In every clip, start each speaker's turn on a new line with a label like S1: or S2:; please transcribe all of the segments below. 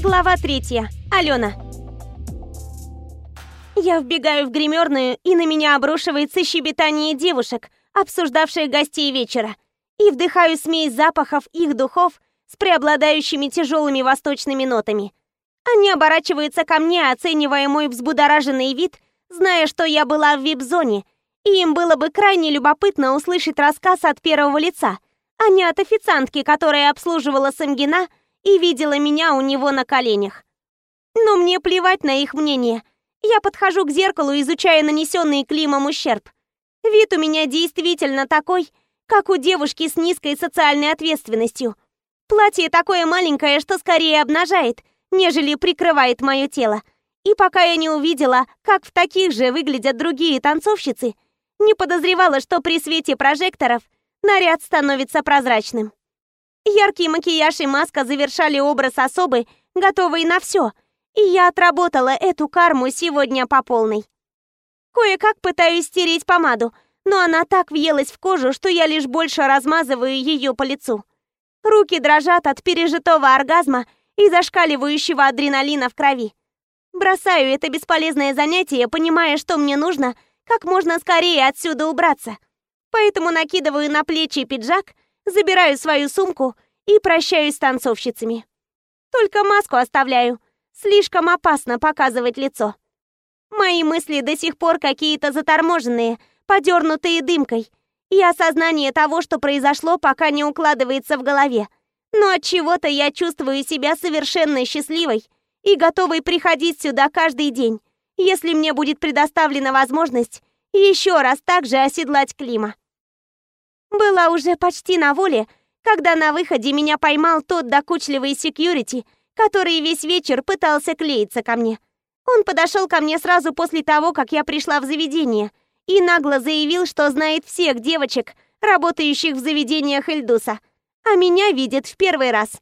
S1: Глава третья. Алена. Я вбегаю в гримерную, и на меня обрушивается щебетание девушек, обсуждавших гостей вечера, и вдыхаю смесь запахов их духов с преобладающими тяжелыми восточными нотами. Они оборачиваются ко мне, оценивая мой взбудораженный вид, зная, что я была в вип-зоне, и им было бы крайне любопытно услышать рассказ от первого лица, а не от официантки, которая обслуживала Самгина и видела меня у него на коленях. Но мне плевать на их мнение. Я подхожу к зеркалу, изучая нанесенный Климом ущерб. Вид у меня действительно такой, как у девушки с низкой социальной ответственностью. Платье такое маленькое, что скорее обнажает, нежели прикрывает мое тело. И пока я не увидела, как в таких же выглядят другие танцовщицы, не подозревала, что при свете прожекторов наряд становится прозрачным. Яркий макияж и маска завершали образ особы, готовой на все, и я отработала эту карму сегодня по полной. Кое-как пытаюсь стереть помаду, но она так въелась в кожу, что я лишь больше размазываю ее по лицу. Руки дрожат от пережитого оргазма и зашкаливающего адреналина в крови. Бросаю это бесполезное занятие, понимая, что мне нужно как можно скорее отсюда убраться. Поэтому накидываю на плечи пиджак, забираю свою сумку и прощаюсь с танцовщицами. Только маску оставляю. Слишком опасно показывать лицо. Мои мысли до сих пор какие-то заторможенные, подернутые дымкой, и осознание того, что произошло, пока не укладывается в голове. Но от чего-то я чувствую себя совершенно счастливой и готовой приходить сюда каждый день, если мне будет предоставлена возможность еще раз так же оседлать Клима. Была уже почти на воле, когда на выходе меня поймал тот докучливый секьюрити, который весь вечер пытался клеиться ко мне. Он подошел ко мне сразу после того, как я пришла в заведение, и нагло заявил, что знает всех девочек, работающих в заведениях Эльдуса, а меня видит в первый раз.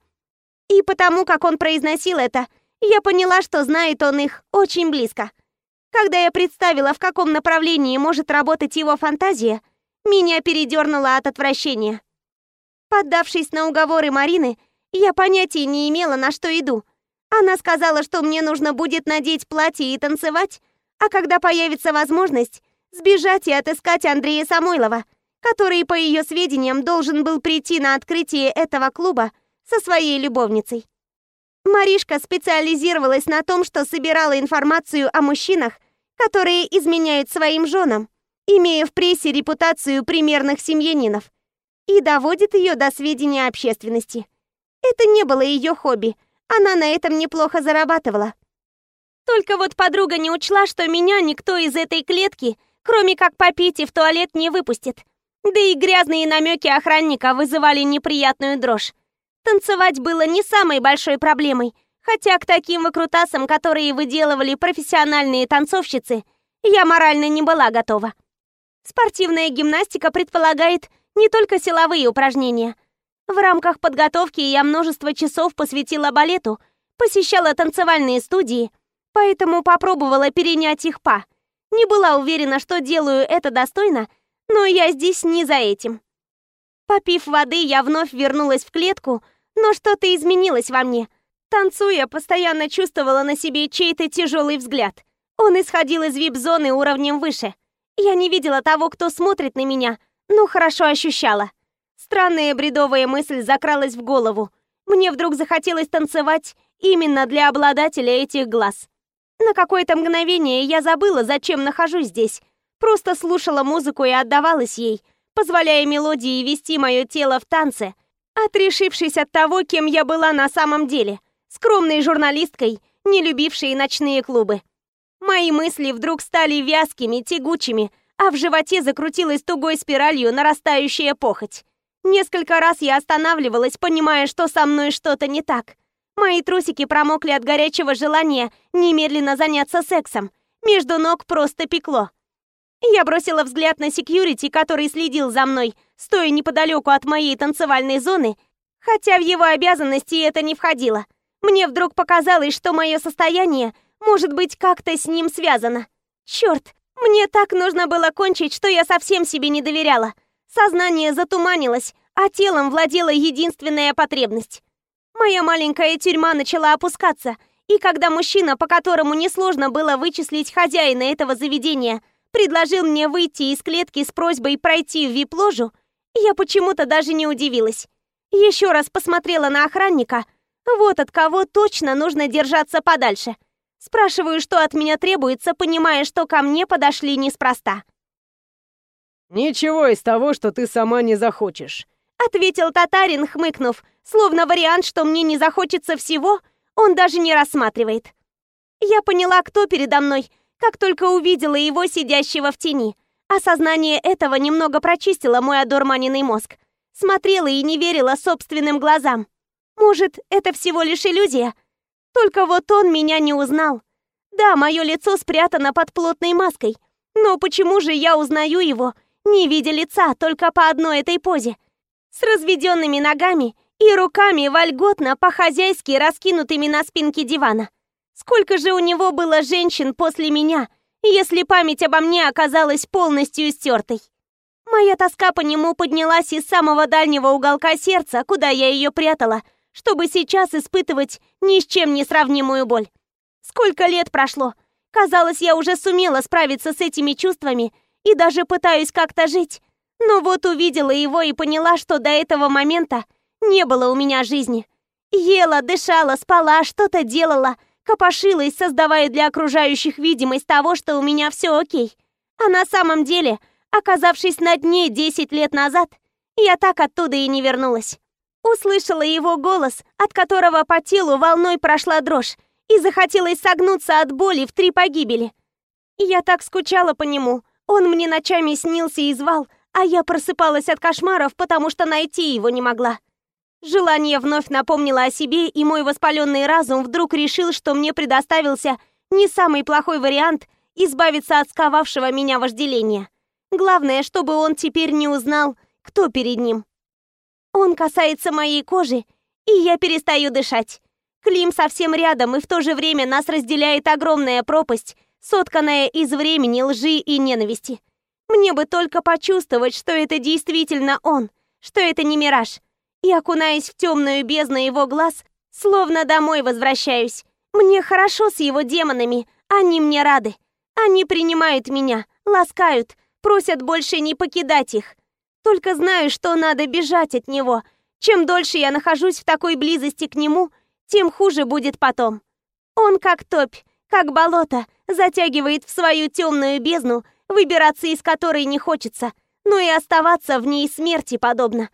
S1: И потому, как он произносил это, я поняла, что знает он их очень близко. Когда я представила, в каком направлении может работать его фантазия, меня передернуло от отвращения. Поддавшись на уговоры Марины, я понятия не имела, на что иду. Она сказала, что мне нужно будет надеть платье и танцевать, а когда появится возможность, сбежать и отыскать Андрея Самойлова, который, по ее сведениям, должен был прийти на открытие этого клуба со своей любовницей. Маришка специализировалась на том, что собирала информацию о мужчинах, которые изменяют своим женам, имея в прессе репутацию примерных семьянинов, и доводит ее до сведения общественности. Это не было ее хобби, она на этом неплохо зарабатывала. Только вот подруга не учла, что меня никто из этой клетки, кроме как попить и в туалет, не выпустит. Да и грязные намеки охранника вызывали неприятную дрожь. Танцевать было не самой большой проблемой, хотя к таким выкрутасам, которые выделывали профессиональные танцовщицы, я морально не была готова. Спортивная гимнастика предполагает не только силовые упражнения. В рамках подготовки я множество часов посвятила балету, посещала танцевальные студии, поэтому попробовала перенять их па. Не была уверена, что делаю это достойно, но я здесь не за этим. Попив воды, я вновь вернулась в клетку, но что-то изменилось во мне. Танцуя, постоянно чувствовала на себе чей-то тяжелый взгляд. Он исходил из вип-зоны уровнем выше. Я не видела того, кто смотрит на меня, но хорошо ощущала. Странная бредовая мысль закралась в голову. Мне вдруг захотелось танцевать именно для обладателя этих глаз. На какое-то мгновение я забыла, зачем нахожусь здесь. Просто слушала музыку и отдавалась ей, позволяя мелодии вести мое тело в танце, отрешившись от того, кем я была на самом деле, скромной журналисткой, не любившей ночные клубы. Мои мысли вдруг стали вязкими, тягучими, а в животе закрутилась тугой спиралью нарастающая похоть. Несколько раз я останавливалась, понимая, что со мной что-то не так. Мои трусики промокли от горячего желания немедленно заняться сексом. Между ног просто пекло. Я бросила взгляд на секьюрити, который следил за мной, стоя неподалеку от моей танцевальной зоны, хотя в его обязанности это не входило. Мне вдруг показалось, что мое состояние может быть как-то с ним связано. Черт, мне так нужно было кончить, что я совсем себе не доверяла. Сознание затуманилось, а телом владела единственная потребность. Моя маленькая тюрьма начала опускаться, и когда мужчина, по которому несложно было вычислить хозяина этого заведения, предложил мне выйти из клетки с просьбой пройти в вип-ложу, я почему-то даже не удивилась. Еще раз посмотрела на охранника. Вот от кого точно нужно держаться подальше. Спрашиваю, что от меня требуется, понимая, что ко мне подошли неспроста.
S2: «Ничего из того, что ты сама не захочешь», —
S1: ответил татарин, хмыкнув, словно вариант, что мне не захочется всего, он даже не рассматривает. Я поняла, кто передо мной, как только увидела его сидящего в тени. Осознание этого немного прочистило мой одурманенный мозг. Смотрела и не верила собственным глазам. Может, это всего лишь иллюзия? Только вот он меня не узнал. Да, мое лицо спрятано под плотной маской. Но почему же я узнаю его, не видя лица, только по одной этой позе? С разведенными ногами и руками вольготно по-хозяйски раскинутыми на спинке дивана. Сколько же у него было женщин после меня, если память обо мне оказалась полностью стертой? Моя тоска по нему поднялась из самого дальнего уголка сердца, куда я ее прятала, чтобы сейчас испытывать ни с чем не сравнимую боль. Сколько лет прошло? Казалось, я уже сумела справиться с этими чувствами и даже пытаюсь как-то жить. Но вот увидела его и поняла, что до этого момента не было у меня жизни. Ела, дышала, спала, что-то делала, копошилась, создавая для окружающих видимость того, что у меня все окей. А на самом деле, оказавшись на дне 10 лет назад, я так оттуда и не вернулась. Услышала его голос, от которого по телу волной прошла дрожь, и захотелось согнуться от боли в три погибели. Я так скучала по нему. Он мне ночами снился и звал, а я просыпалась от кошмаров, потому что найти его не могла. Желание вновь напомнило о себе, и мой воспаленный разум вдруг решил, что мне предоставился не самый плохой вариант избавиться от сковавшего меня вожделения. Главное, чтобы он теперь не узнал, кто перед ним. Он касается моей кожи, и я перестаю дышать. Клим совсем рядом, и в то же время нас разделяет огромная пропасть, сотканная из времени, лжи и ненависти. Мне бы только почувствовать, что это действительно он, что это не мираж, и, окунаясь в темную бездну его глаз, словно домой возвращаюсь. Мне хорошо с его демонами, они мне рады. Они принимают меня, ласкают, просят больше не покидать их. Только знаю, что надо бежать от него. Чем дольше я нахожусь в такой близости к нему, тем хуже будет потом. Он как топь, как болото, затягивает в свою темную бездну, выбираться из которой не хочется, но и оставаться в ней смерти подобно.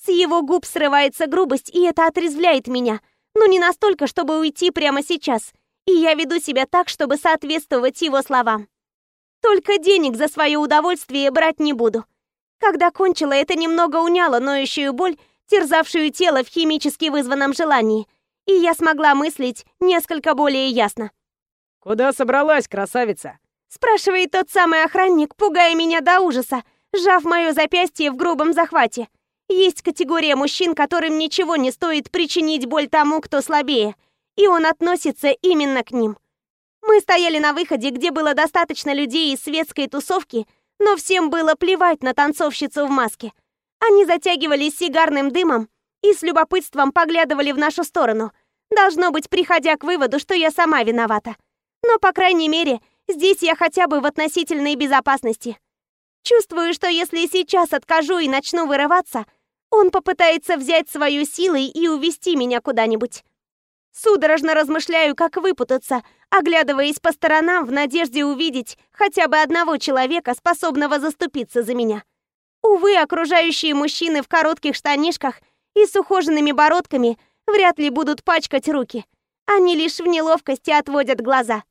S1: С его губ срывается грубость, и это отрезвляет меня. Но не настолько, чтобы уйти прямо сейчас. И я веду себя так, чтобы соответствовать его словам. Только денег за свое удовольствие брать не буду. Когда кончила, это немного уняло ноющую боль, терзавшую тело в химически вызванном желании. И я смогла мыслить несколько более ясно.
S2: «Куда собралась, красавица?»
S1: Спрашивает тот самый охранник, пугая меня до ужаса, сжав мое запястье в грубом захвате. Есть категория мужчин, которым ничего не стоит причинить боль тому, кто слабее, и он относится именно к ним. Мы стояли на выходе, где было достаточно людей из светской тусовки, но всем было плевать на танцовщицу в маске. Они затягивались сигарным дымом и с любопытством поглядывали в нашу сторону, должно быть, приходя к выводу, что я сама виновата. Но, по крайней мере, здесь я хотя бы в относительной безопасности. Чувствую, что если сейчас откажу и начну вырываться – он попытается взять свою силой и увести меня куда-нибудь. Судорожно размышляю, как выпутаться, оглядываясь по сторонам в надежде увидеть хотя бы одного человека, способного заступиться за меня. Увы, окружающие мужчины в коротких штанишках и с ухоженными бородками вряд ли будут пачкать руки. Они лишь в неловкости отводят глаза.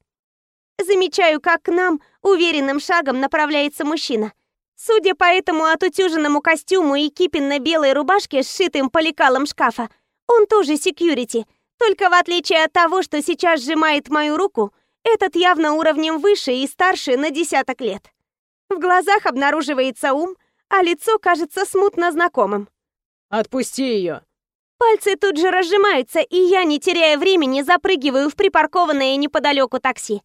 S1: Замечаю, как к нам уверенным шагом направляется мужчина – Судя по этому отутюженному костюму и кипенно-белой рубашке, сшитым по лекалам шкафа, он тоже секьюрити, только в отличие от того, что сейчас сжимает мою руку, этот явно уровнем выше и старше на десяток лет. В глазах обнаруживается ум, а лицо кажется смутно знакомым.
S2: «Отпусти ее!»
S1: Пальцы тут же разжимаются, и я, не теряя времени, запрыгиваю в припаркованное неподалеку такси.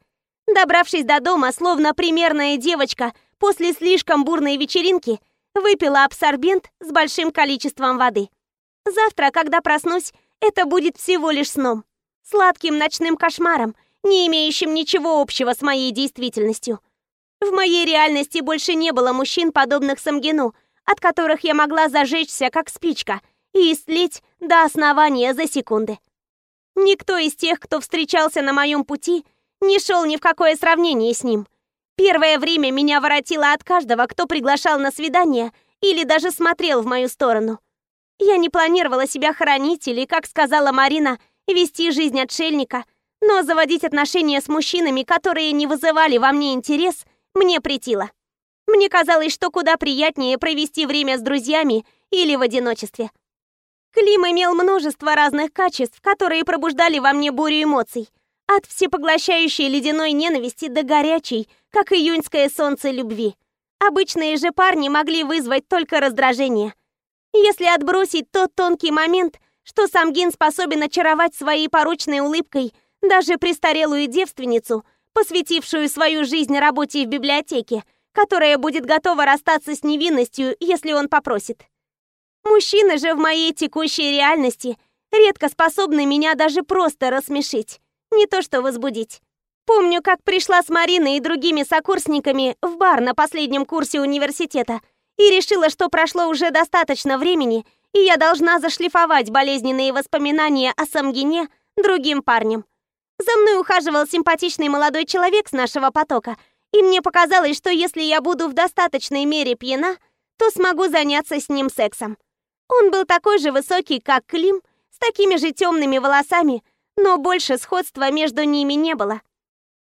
S1: Добравшись до дома, словно примерная девочка, после слишком бурной вечеринки выпила абсорбент с большим количеством воды. Завтра, когда проснусь, это будет всего лишь сном. Сладким ночным кошмаром, не имеющим ничего общего с моей действительностью. В моей реальности больше не было мужчин, подобных Самгину, от которых я могла зажечься, как спичка, и истлеть до основания за секунды. Никто из тех, кто встречался на моем пути, не шел ни в какое сравнение с ним. Первое время меня воротило от каждого, кто приглашал на свидание или даже смотрел в мою сторону. Я не планировала себя хоронить или, как сказала Марина, вести жизнь отшельника, но заводить отношения с мужчинами, которые не вызывали во мне интерес, мне претило. Мне казалось, что куда приятнее провести время с друзьями или в одиночестве. Клим имел множество разных качеств, которые пробуждали во мне бурю эмоций. От всепоглощающей ледяной ненависти до горячей, как июньское солнце любви. Обычные же парни могли вызвать только раздражение. Если отбросить тот тонкий момент, что сам Гин способен очаровать своей порочной улыбкой даже престарелую девственницу, посвятившую свою жизнь работе в библиотеке, которая будет готова расстаться с невинностью, если он попросит. Мужчины же в моей текущей реальности редко способны меня даже просто рассмешить, не то что возбудить. Помню, как пришла с Мариной и другими сокурсниками в бар на последнем курсе университета и решила, что прошло уже достаточно времени, и я должна зашлифовать болезненные воспоминания о Самгине другим парнем. За мной ухаживал симпатичный молодой человек с нашего потока, и мне показалось, что если я буду в достаточной мере пьяна, то смогу заняться с ним сексом. Он был такой же высокий, как Клим, с такими же темными волосами, но больше сходства между ними не было.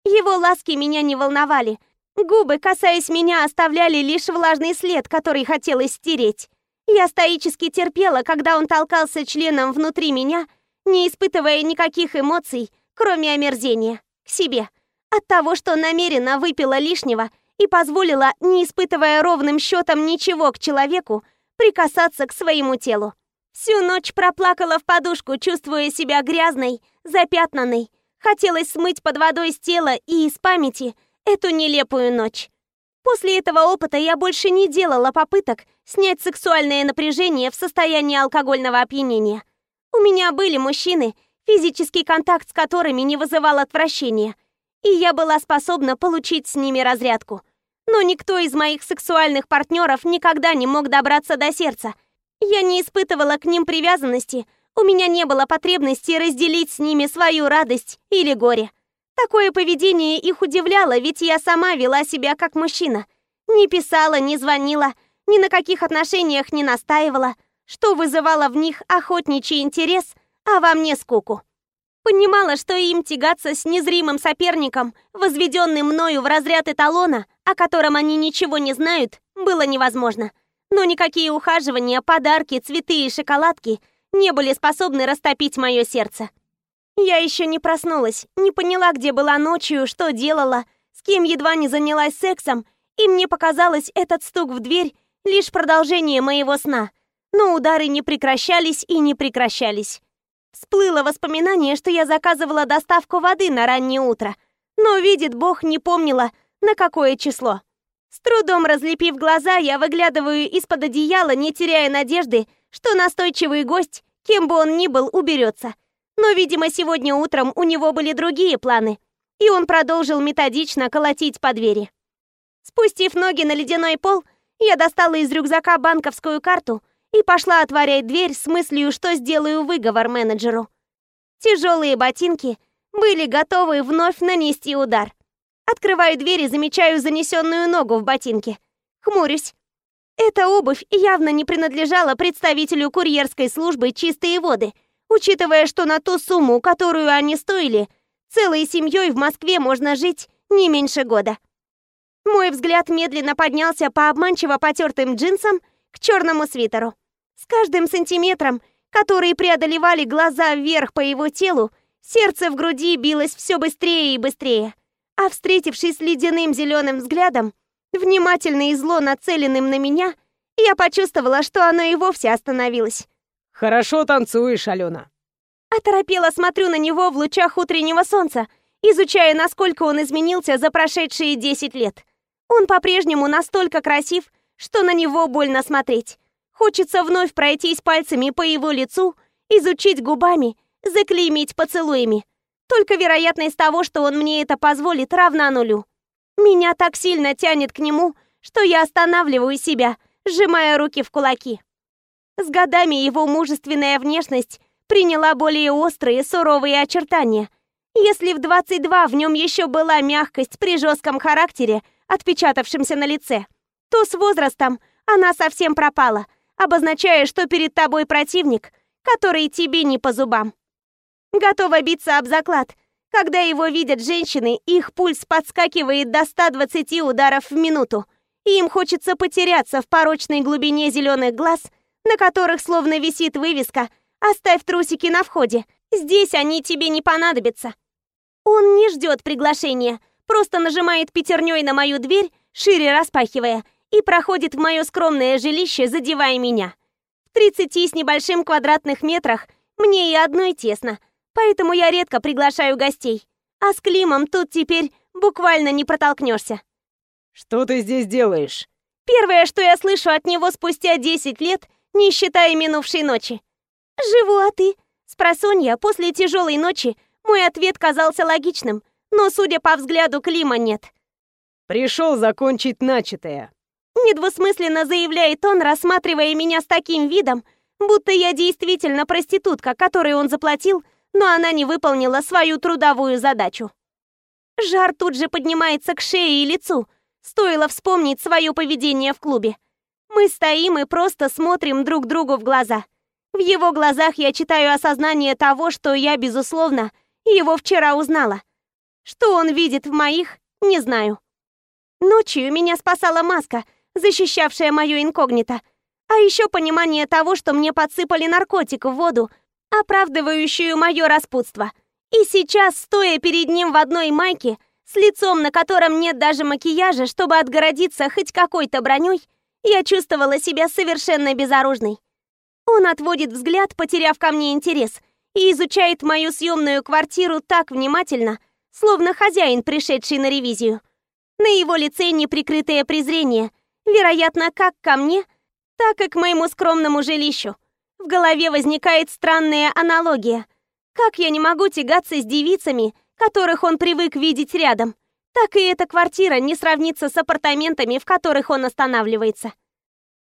S1: Его ласки меня не волновали. Губы, касаясь меня, оставляли лишь влажный след, который хотелось стереть. Я стоически терпела, когда он толкался членом внутри меня, не испытывая никаких эмоций, кроме омерзения, к себе. От того, что намеренно выпила лишнего и позволила, не испытывая ровным счетом ничего к человеку, прикасаться к своему телу. Всю ночь проплакала в подушку, чувствуя себя грязной, запятнанной. Хотелось смыть под водой с тела и из памяти эту нелепую ночь. После этого опыта я больше не делала попыток снять сексуальное напряжение в состоянии алкогольного опьянения. У меня были мужчины, физический контакт с которыми не вызывал отвращения, и я была способна получить с ними разрядку – но никто из моих сексуальных партнеров никогда не мог добраться до сердца. Я не испытывала к ним привязанности, у меня не было потребности разделить с ними свою радость или горе. Такое поведение их удивляло, ведь я сама вела себя как мужчина. Не писала, не звонила, ни на каких отношениях не настаивала, что вызывало в них охотничий интерес, а во мне скуку. Понимала, что им тягаться с незримым соперником, возведенным мною в разряд эталона, о котором они ничего не знают, было невозможно. Но никакие ухаживания, подарки, цветы и шоколадки не были способны растопить мое сердце. Я еще не проснулась, не поняла, где была ночью, что делала, с кем едва не занялась сексом, и мне показалось этот стук в дверь лишь продолжение моего сна. Но удары не прекращались и не прекращались. Всплыло воспоминание, что я заказывала доставку воды на раннее утро. Но, видит Бог, не помнила, на какое число. С трудом разлепив глаза, я выглядываю из-под одеяла, не теряя надежды, что настойчивый гость, кем бы он ни был, уберется. Но, видимо, сегодня утром у него были другие планы, и он продолжил методично колотить по двери. Спустив ноги на ледяной пол, я достала из рюкзака банковскую карту — и пошла отворять дверь с мыслью, что сделаю выговор менеджеру. Тяжелые ботинки были готовы вновь нанести удар. Открываю дверь и замечаю занесенную ногу в ботинке. Хмурюсь. Эта обувь явно не принадлежала представителю курьерской службы «Чистые воды», учитывая, что на ту сумму, которую они стоили, целой семьей в Москве можно жить не меньше года. Мой взгляд медленно поднялся по обманчиво потертым джинсам к черному свитеру. С каждым сантиметром, который преодолевали глаза вверх по его телу, сердце в груди билось все быстрее и быстрее. А встретившись с ледяным зеленым взглядом, внимательно и зло нацеленным на меня, я почувствовала, что оно и вовсе остановилось.
S2: «Хорошо танцуешь, Алена».
S1: Оторопела смотрю на него в лучах утреннего солнца, изучая, насколько он изменился за прошедшие 10 лет. Он по-прежнему настолько красив, что на него больно смотреть. Хочется вновь пройтись пальцами по его лицу изучить губами, заклеймить поцелуями. Только вероятность того, что он мне это позволит, равна нулю. Меня так сильно тянет к нему, что я останавливаю себя, сжимая руки в кулаки. С годами его мужественная внешность приняла более острые, суровые очертания. Если в 22 в нем еще была мягкость при жестком характере, отпечатавшемся на лице, то с возрастом она совсем пропала, обозначая, что перед тобой противник, который тебе не по зубам. Готова биться об заклад. Когда его видят женщины, их пульс подскакивает до 120 ударов в минуту, им хочется потеряться в порочной глубине зеленых глаз, на которых словно висит вывеска «Оставь трусики на входе, здесь они тебе не понадобятся». Он не ждет приглашения, просто нажимает пятерней на мою дверь, шире распахивая, и проходит в мое скромное жилище, задевая меня. В 30 с небольшим квадратных метрах мне и одной тесно, поэтому я редко приглашаю гостей. А с Климом тут теперь буквально не протолкнешься.
S2: «Что ты здесь делаешь?»
S1: Первое, что я слышу от него спустя 10 лет, не считая минувшей ночи. «Живу, а ты?» Спросонья, после тяжелой ночи, мой ответ казался логичным, но, судя по взгляду, Клима нет.
S2: «Пришел закончить начатое».
S1: Недвусмысленно заявляет он, рассматривая меня с таким видом, будто я действительно проститутка, которой он заплатил, но она не выполнила свою трудовую задачу. Жар тут же поднимается к шее и лицу, стоило вспомнить свое поведение в клубе. Мы стоим и просто смотрим друг другу в глаза. В его глазах я читаю осознание того, что я, безусловно, его вчера узнала. Что он видит в моих, не знаю. Ночью меня спасала маска, защищавшая мое инкогнито. А еще понимание того, что мне подсыпали наркотик в воду, оправдывающую мое распутство. И сейчас, стоя перед ним в одной майке, с лицом, на котором нет даже макияжа, чтобы отгородиться хоть какой-то броней, я чувствовала себя совершенно безоружной. Он отводит взгляд, потеряв ко мне интерес, и изучает мою съемную квартиру так внимательно, словно хозяин, пришедший на ревизию. На его лице неприкрытое презрение, вероятно, как ко мне, так и к моему скромному жилищу. В голове возникает странная аналогия. Как я не могу тягаться с девицами, которых он привык видеть рядом, так и эта квартира не сравнится с апартаментами, в которых он останавливается.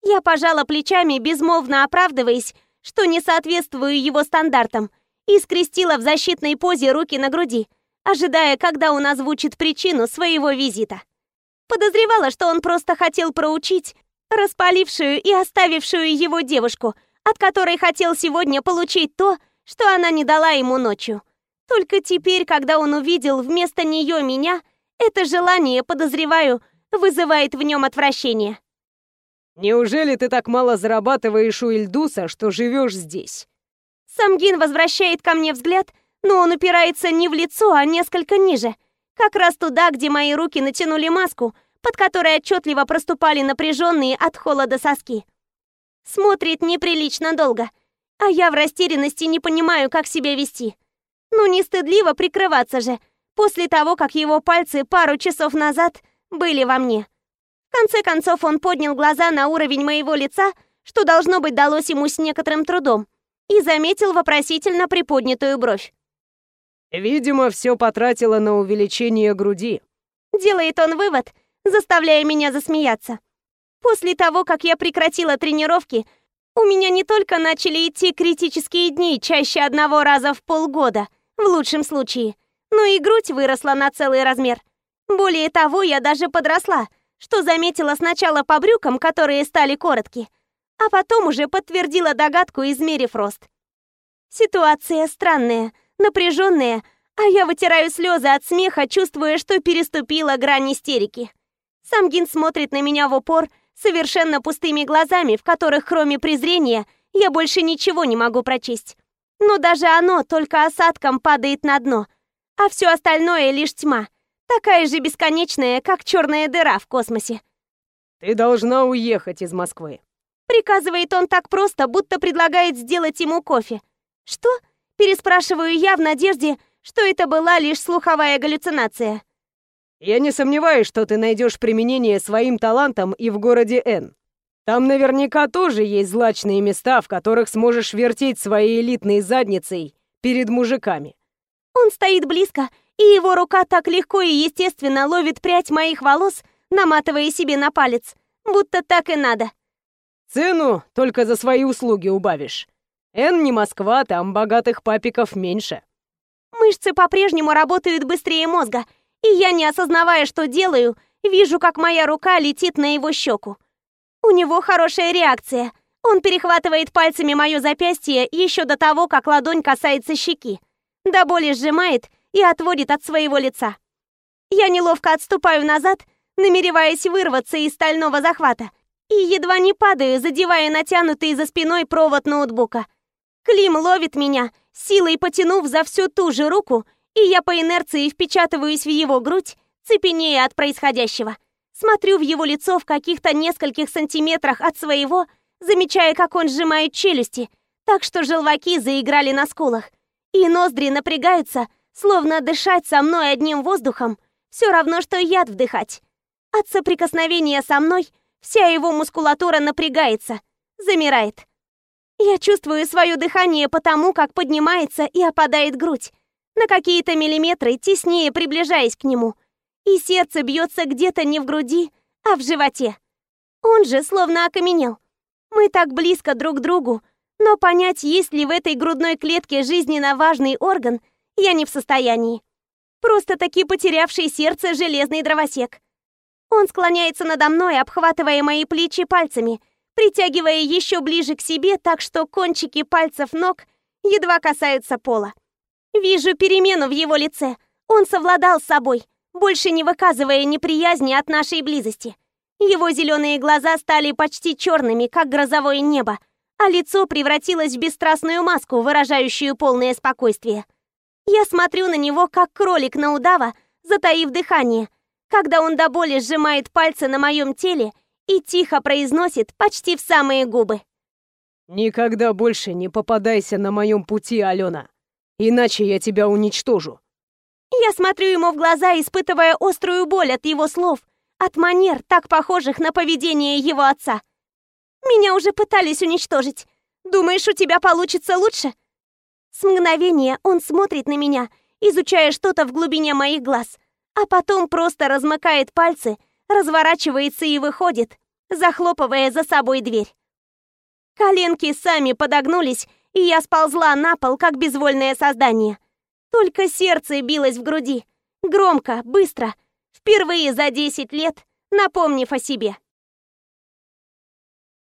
S1: Я пожала плечами, безмолвно оправдываясь, что не соответствую его стандартам, и скрестила в защитной позе руки на груди, ожидая, когда он озвучит причину своего визита. Подозревала, что он просто хотел проучить распалившую и оставившую его девушку, от которой хотел сегодня получить то, что она не дала ему ночью. Только теперь, когда он увидел вместо нее меня, это желание, подозреваю, вызывает в нем отвращение.
S2: «Неужели ты так мало зарабатываешь у Ильдуса, что живешь здесь?»
S1: Самгин возвращает ко мне взгляд, но он упирается не в лицо, а несколько ниже. Как раз туда, где мои руки натянули маску, под которой отчетливо проступали напряженные от холода соски. Смотрит неприлично долго, а я в растерянности не понимаю, как себя вести. Ну, не стыдливо прикрываться же, после того, как его пальцы пару часов назад были во мне. В конце концов, он поднял глаза на уровень моего лица, что, должно быть, далось ему с некоторым трудом, и заметил вопросительно приподнятую бровь.
S2: «Видимо, все потратила на увеличение груди».
S1: Делает он вывод, заставляя меня засмеяться. После того, как я прекратила тренировки, у меня не только начали идти критические дни чаще одного раза в полгода, в лучшем случае, но и грудь выросла на целый размер. Более того, я даже подросла, что заметила сначала по брюкам, которые стали короткие, а потом уже подтвердила догадку, измерив рост. Ситуация странная, напряженная, а я вытираю слезы от смеха, чувствуя, что переступила грань истерики. Самгин смотрит на меня в упор совершенно пустыми глазами, в которых кроме презрения я больше ничего не могу прочесть. Но даже оно только осадком падает на дно, а все остальное лишь тьма, такая же бесконечная, как черная дыра в космосе.
S2: «Ты должна уехать из Москвы»,
S1: Приказывает он так просто, будто предлагает сделать ему кофе. «Что?» – переспрашиваю я в надежде, что это была лишь слуховая галлюцинация.
S2: Я не сомневаюсь, что ты найдешь применение своим талантам и в городе Н. Там наверняка тоже есть злачные места, в которых сможешь вертеть своей элитной задницей перед мужиками.
S1: Он стоит близко, и его рука так легко и естественно ловит прядь моих волос, наматывая себе на палец, будто так и надо.
S2: Цену только за свои услуги убавишь. Эн не Москва, там богатых папиков меньше.
S1: Мышцы по-прежнему работают быстрее мозга, и я, не осознавая, что делаю, вижу, как моя рука летит на его щеку. У него хорошая реакция. Он перехватывает пальцами мое запястье еще до того, как ладонь касается щеки. До боли сжимает и отводит от своего лица. Я неловко отступаю назад, намереваясь вырваться из стального захвата, и едва не падаю, задевая натянутый за спиной провод ноутбука. Клим ловит меня, силой потянув за всю ту же руку, и я по инерции впечатываюсь в его грудь, цепенея от происходящего. Смотрю в его лицо в каких-то нескольких сантиметрах от своего, замечая, как он сжимает челюсти, так что желваки заиграли на скулах. И ноздри напрягаются, словно дышать со мной одним воздухом все равно, что яд вдыхать. От соприкосновения со мной вся его мускулатура напрягается, замирает. Я чувствую свое дыхание потому, как поднимается и опадает грудь, на какие-то миллиметры теснее приближаясь к нему. И сердце бьется где-то не в груди, а в животе. Он же словно окаменел. Мы так близко друг к другу, но понять, есть ли в этой грудной клетке жизненно важный орган, я не в состоянии. Просто-таки потерявший сердце железный дровосек. Он склоняется надо мной, обхватывая мои плечи пальцами, притягивая еще ближе к себе, так что кончики пальцев ног едва касаются пола. Вижу перемену в его лице. Он совладал с собой, больше не выказывая неприязни от нашей близости. Его зеленые глаза стали почти черными, как грозовое небо, а лицо превратилось в бесстрастную маску, выражающую полное спокойствие. Я смотрю на него, как кролик на удава, затаив дыхание, когда он до боли сжимает пальцы на моем теле и тихо произносит почти в самые губы.
S2: «Никогда больше не попадайся на моем пути, Алена, иначе я тебя уничтожу».
S1: Я смотрю ему в глаза, испытывая острую боль от его слов, от манер, так похожих на поведение его отца. Меня уже пытались уничтожить. Думаешь, у тебя получится лучше? С мгновения он смотрит на меня, изучая что-то в глубине моих глаз, а потом просто размыкает пальцы, разворачивается и выходит, захлопывая за собой дверь. Коленки сами подогнулись, и я сползла на пол, как безвольное создание. Только сердце билось в груди. Громко, быстро. Впервые за 10 лет, напомнив о себе.